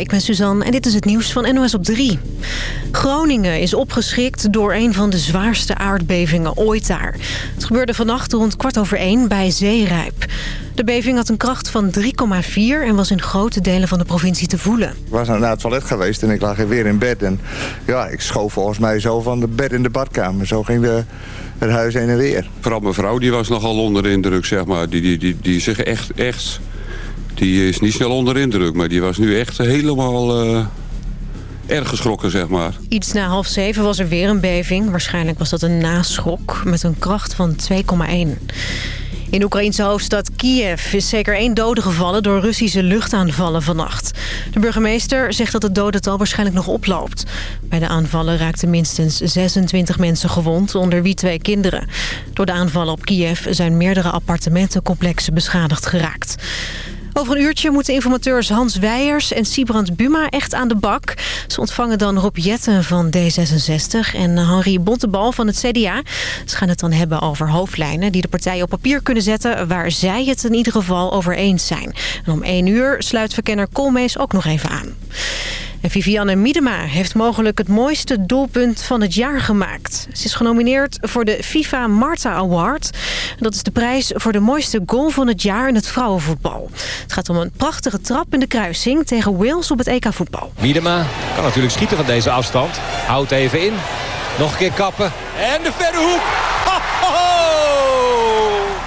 Goedemorgen, ik ben Suzanne en dit is het nieuws van NOS op 3. Groningen is opgeschrikt door een van de zwaarste aardbevingen ooit daar. Het gebeurde vannacht rond kwart over één bij Zeerijp. De beving had een kracht van 3,4 en was in grote delen van de provincie te voelen. Ik was naar het toilet geweest en ik lag weer in bed. En ja, ik schoof volgens mij zo van de bed in de badkamer. Zo ging de, het huis heen en weer. Vooral mijn vrouw die was nogal onder de indruk, zeg maar. Die, die, die, die zich echt, echt... Die is niet snel onder indruk, maar die was nu echt helemaal... Uh erg geschrokken, zeg maar. Iets na half zeven was er weer een beving. Waarschijnlijk was dat een naschok met een kracht van 2,1. In de Oekraïnse hoofdstad Kiev is zeker één dode gevallen door Russische luchtaanvallen vannacht. De burgemeester zegt dat het dodental waarschijnlijk nog oploopt. Bij de aanvallen raakten minstens 26 mensen gewond, onder wie twee kinderen. Door de aanvallen op Kiev zijn meerdere appartementencomplexen beschadigd geraakt. Over een uurtje moeten informateurs Hans Weijers en Sibrand Buma echt aan de bak. Ze ontvangen dan Rob Jetten van D66 en Henri Bontebal van het CDA. Ze gaan het dan hebben over hoofdlijnen die de partijen op papier kunnen zetten... waar zij het in ieder geval over eens zijn. En om één uur sluit verkenner Koolmees ook nog even aan. En Vivianne Miedema heeft mogelijk het mooiste doelpunt van het jaar gemaakt. Ze is genomineerd voor de FIFA Marta Award. Dat is de prijs voor de mooiste goal van het jaar in het vrouwenvoetbal. Het gaat om een prachtige trap in de kruising tegen Wales op het EK voetbal. Miedema kan natuurlijk schieten van deze afstand. Houdt even in. Nog een keer kappen. En de verre hoek.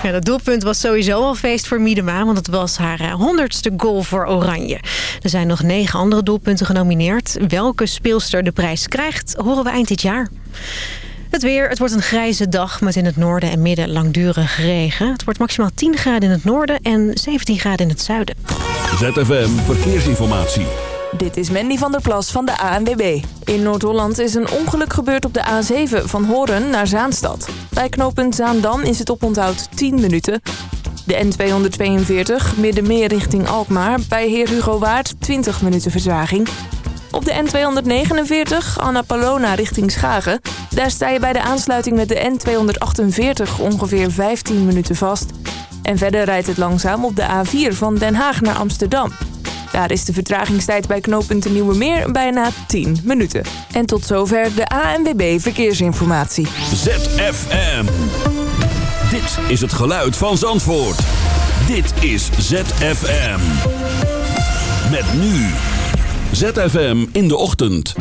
Ja, dat doelpunt was sowieso al feest voor Miedema... want het was haar eh, honderdste goal voor Oranje. Er zijn nog negen andere doelpunten genomineerd. Welke speelster de prijs krijgt, horen we eind dit jaar. Het weer, het wordt een grijze dag met in het noorden en midden langdurig regen. Het wordt maximaal 10 graden in het noorden en 17 graden in het zuiden. ZFM Verkeersinformatie. Dit is Mandy van der Plas van de ANWB. In Noord-Holland is een ongeluk gebeurd op de A7 van Horen naar Zaanstad. Bij knooppunt Zaandam is het oponthoud 10 minuten. De N242 Middenmeer richting Alkmaar bij Heer Hugo Waard 20 minuten verzwaging. Op de N249 Anna Palona richting Schagen. Daar sta je bij de aansluiting met de N248 ongeveer 15 minuten vast. En verder rijdt het langzaam op de A4 van Den Haag naar Amsterdam. Daar is de vertragingstijd bij knooppunt Nieuwe Meer bijna 10 minuten. En tot zover de ANWB Verkeersinformatie. ZFM. Dit is het geluid van Zandvoort. Dit is ZFM. Met nu. ZFM in de ochtend.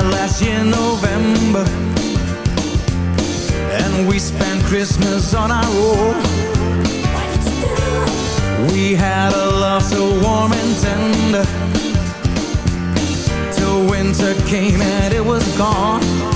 died last year November. And we spent Christmas on our own. We had a love so warm and tender. Till winter came and it was gone.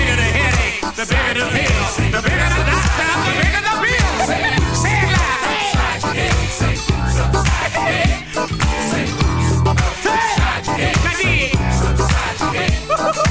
the bigger the pill, the bigger the doctor, the bigger the bill. Say it loud. Say it. Now dig.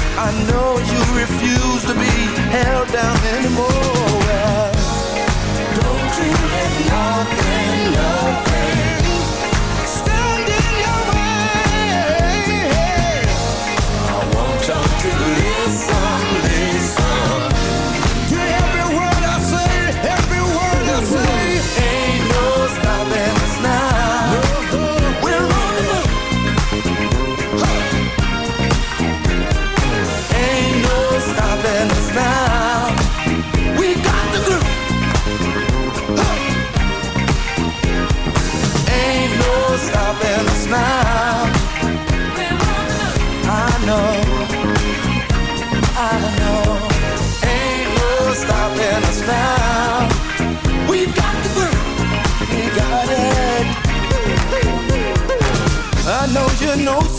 I know you refuse to be held down anymore. Don't you let nothing, nothing stand in your way. I want you to listen.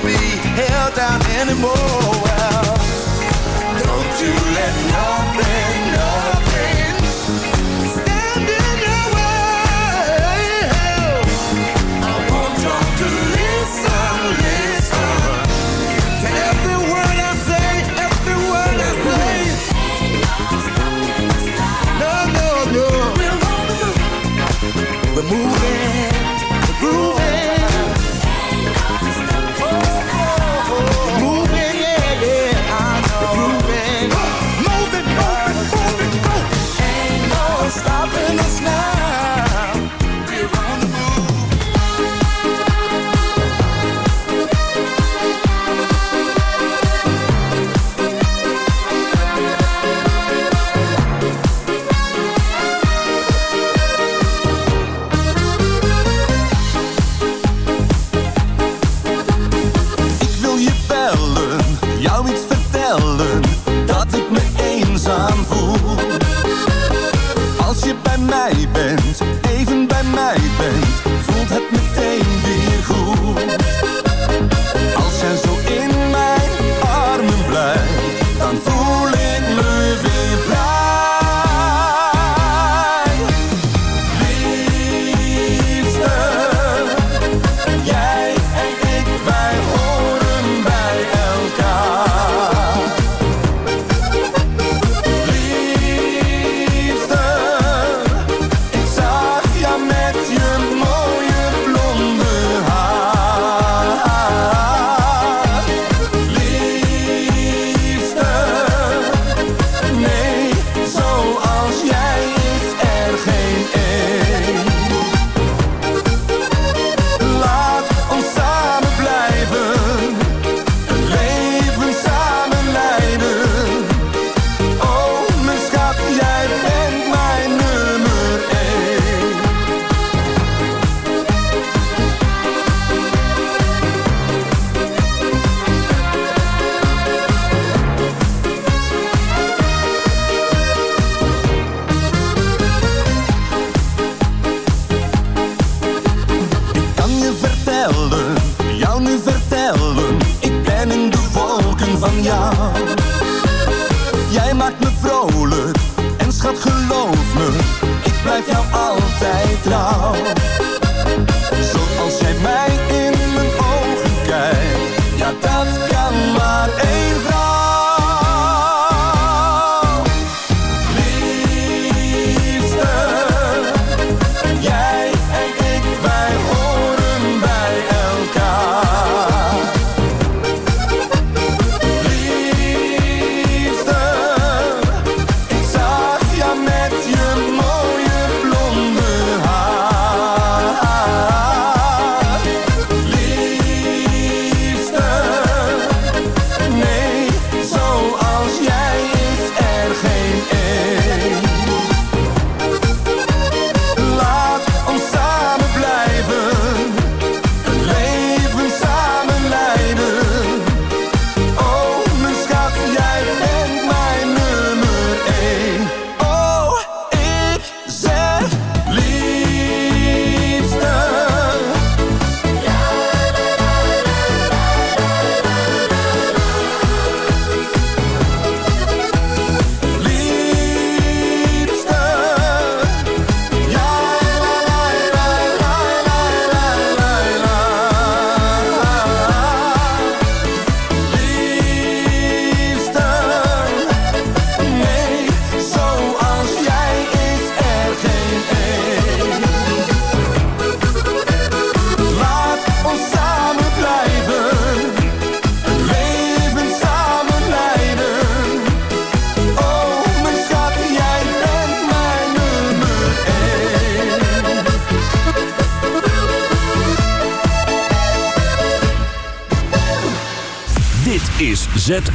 to be held down anymore. Well, don't you let nothing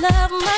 love my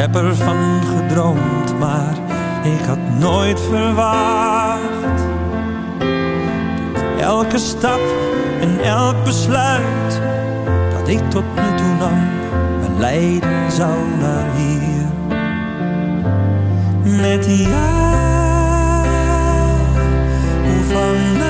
Heb ervan gedroomd, maar ik had nooit verwacht. Dat elke stap en elk besluit dat ik tot nu toe nam, me leiden zou naar hier. Met jou, hoe lijken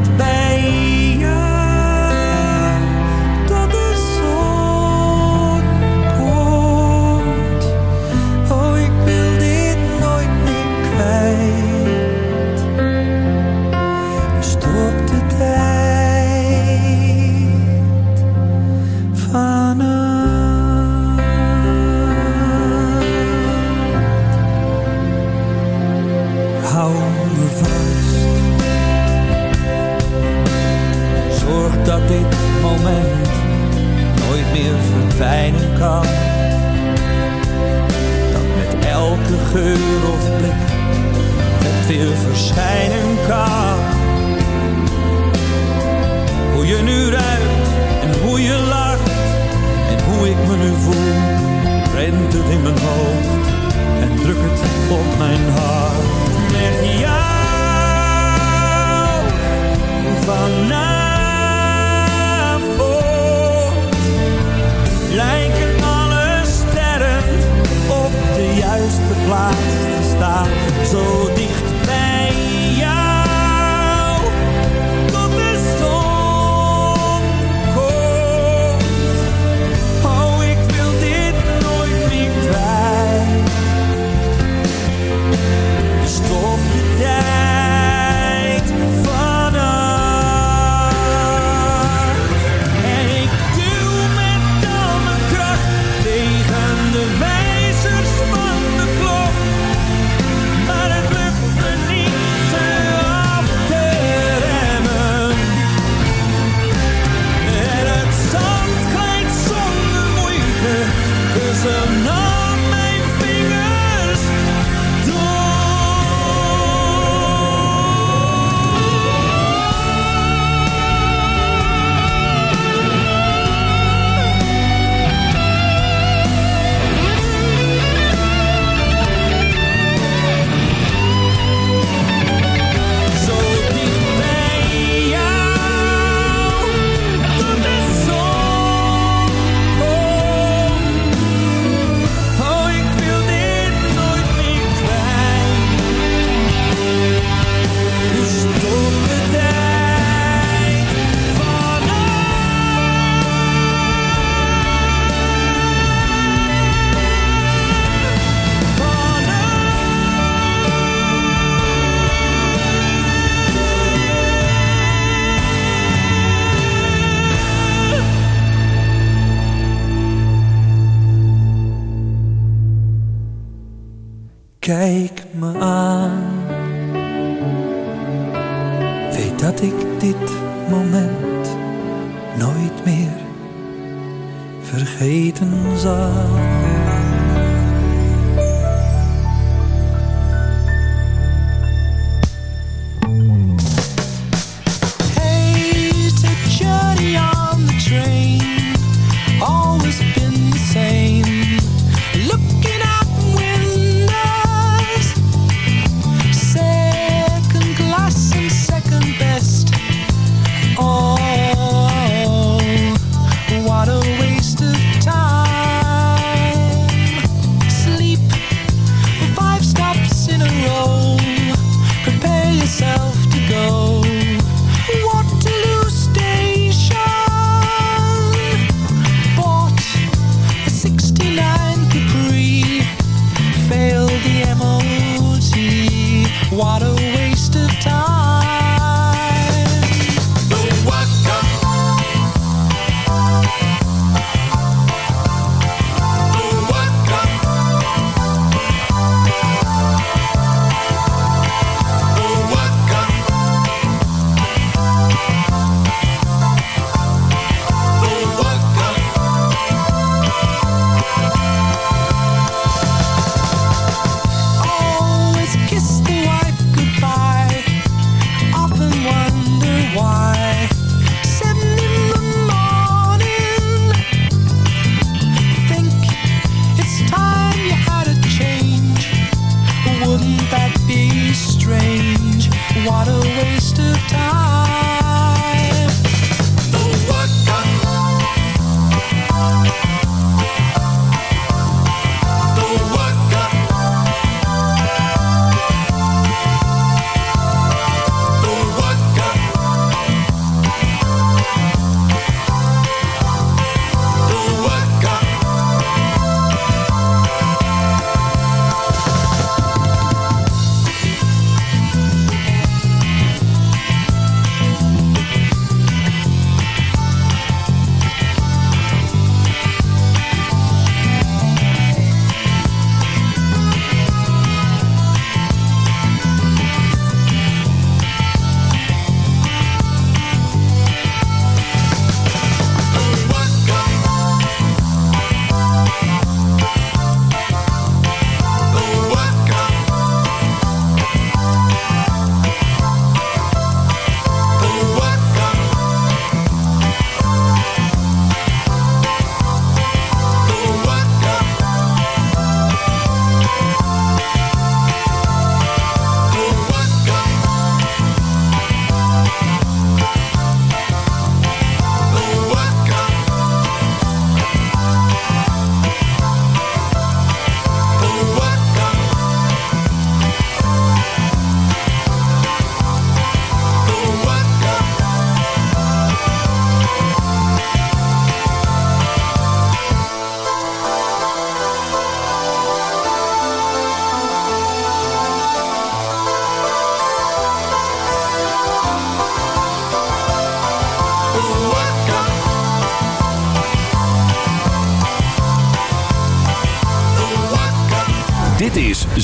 Dat met elke geur of blik het verschijnen kan. Hoe je nu ruikt Kijk me aan. Weet dat ik dit moment nooit meer vergeten zal.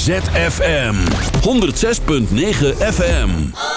ZFM 106.9 FM.